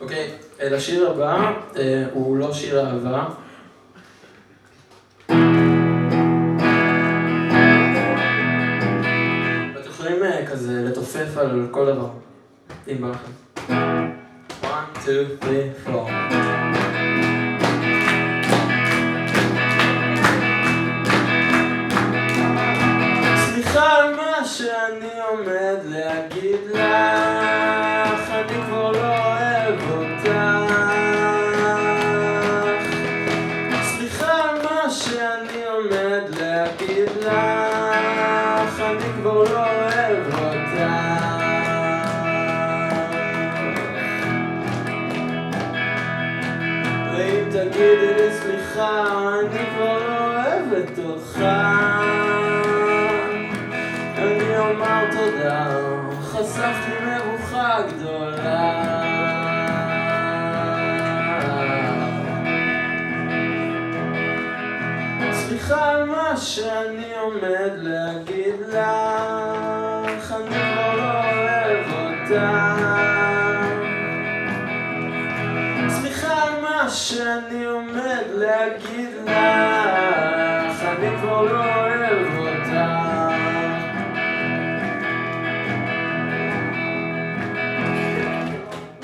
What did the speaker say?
אוקיי, לשיר הבא, אה, הוא לא שיר אהבה. ואתם יכולים אה, כזה לתופף על כל דבר, אם בא לכם. 1, 2, 3, 4 סליחה על מה שאני עומד להגיד לך, להגיד לך, אני כבר לא אוהב אותך. ואם תגידי לי סליחה, אני כבר לא אוהבת אותך. אני אומר תודה, חשפת לי מבוכה גדולה. סליחה על מה שאני עומד להגיד לך, אני לא אוהב אותך. סליחה על מה שאני עומד להגיד לך, אני כבר לא